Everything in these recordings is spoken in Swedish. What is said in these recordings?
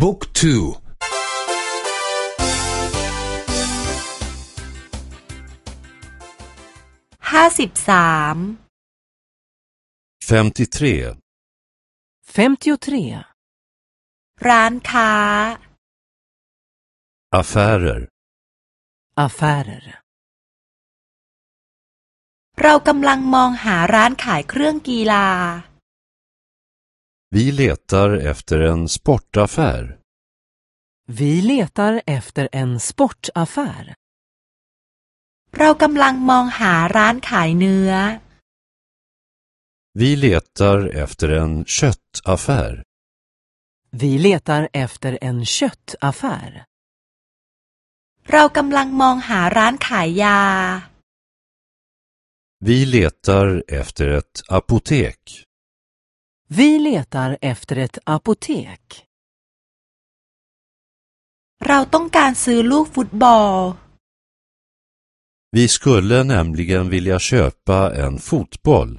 บุ๊กทูห้าสิบสาม 53. 53. ร้านค้า Affärer. Affärer. เรากำลังมองหาร้านขายเครื่องกีฬา Vi letar efter en sportaffär. Vi letar efter en sportaffär. เรากำลังมองหาร้านขายเนื้อ Vi letar efter en köttaffär. Vi letar efter en köttaffär. เรากำลังมองหาร้านขายยา Vi letar efter ett apotek. Vi letar efter ett apotek. เราต้องการซื้อลูกฟุตบอล Vi skulle nämligen vilja köpa en fotboll.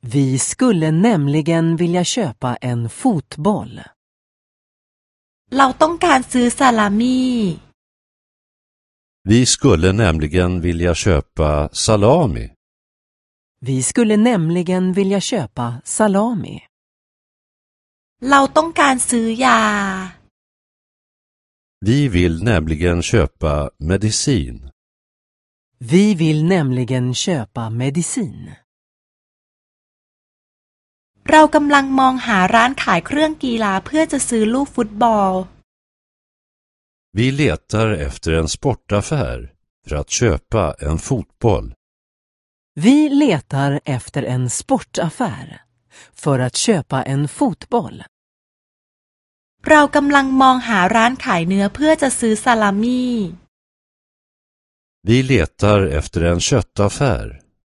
Vi skulle nämligen vilja köpa en fotboll. เราต้องการซื้อซาลามี่ Vi skulle nämligen vilja köpa salami. Vi skulle nämligen vilja köpa salami. เราต้องการซื้อยา Vi vill nämligen köpa medicin. Vi vill nämligen köpa medicin. เรากำลังมองหาร้านขายเครื่องกีฬาเพื่อจะซื้อลูกฟุตบอล Vi letar efter en sportaffär för att köpa en fotboll. Vi letar efter en sportaffär för att köpa en fotboll. เรากำลังมองหาร้านขายเนื้อเพื่อจะซื้อซาลามี่ Vi letar efter en köttaffär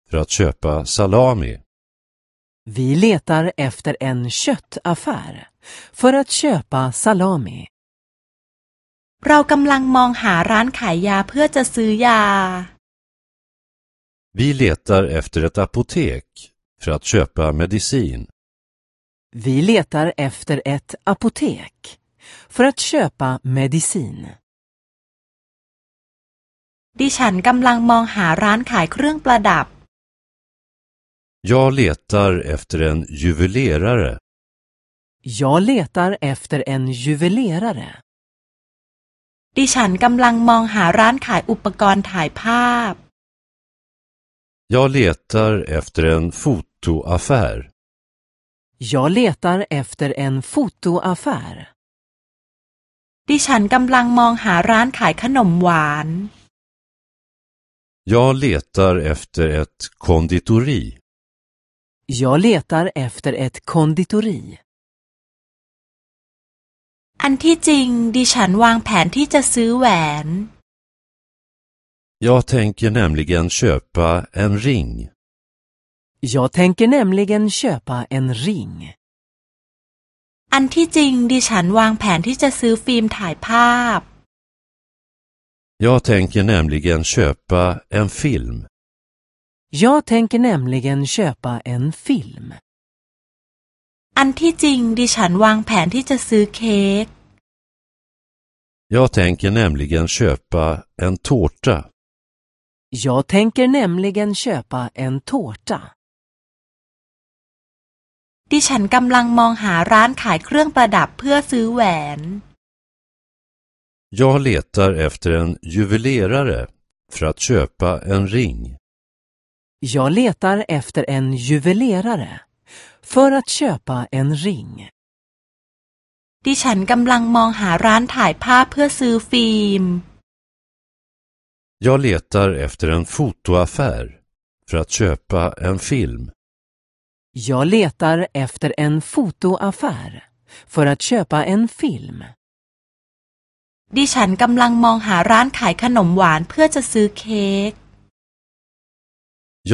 för att köpa salami. Vi letar efter en köttaffär för att köpa salami. เรากำลังมองหาร้านขายยาเพื่อจะซื้อยา Vi letar efter ett apotek för att köpa medicin. Vi letar efter ett apotek för att köpa medicin. ดิฉันกำลังมองหาร้านขายเครื่องประดับ Jag letar efter en juvelerare. Jag letar efter en juvelerare. ดิฉันกำลังมองหาร้านขายอุปกรณ์ถ่ายภาพ Jag letar efter en fotoaffär. Jag letar efter en fotoaffär. ดิฉันกำลังมองหาร้านขายขนมหวาน Jag letar efter ett konditori. Jag letar efter ett konditori. อันที่จริง ดิฉันวางแผนที่จะซื้อแหวน Jag tänker nämligen köpa en ring. Jag tänker nämligen köpa en ring. อันที่จริง ดิฉันวางแผนที่จะซื้อฟิล์มถ่ายภาพ Jag tänker nämligen köpa en film. Jag tänker nämligen köpa en film. อันที่จริง ดิฉันวางแผนที่จะซื้อเค้ก Jag tänker nämligen köpa en tårta. Jag tänker nämligen köpa en tårta. ดิฉันกำลังมองหาร้านขายเครื่องประดับเพื่อซื้อแหวน Jag letar efter en juvelerare för att köpa en ring. Jag letar efter en juvelerare för att köpa en ring. ดิฉันกำลังมองหาร้านถ่ายภาพเพื่อซื้อฟิล์ม Jag letar efter en fotoaffär för att köpa en film. Jag letar efter en fotoaffär för att köpa en film. ดิฉันกำลังมองหาร้านขายขนมหวานเพื่อจะซื้อเค้ก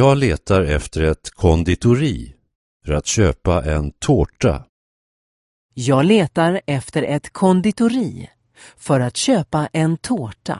Jag letar efter ett konditori för att köpa en tårta. Jag letar efter ett konditori för att köpa en tårta.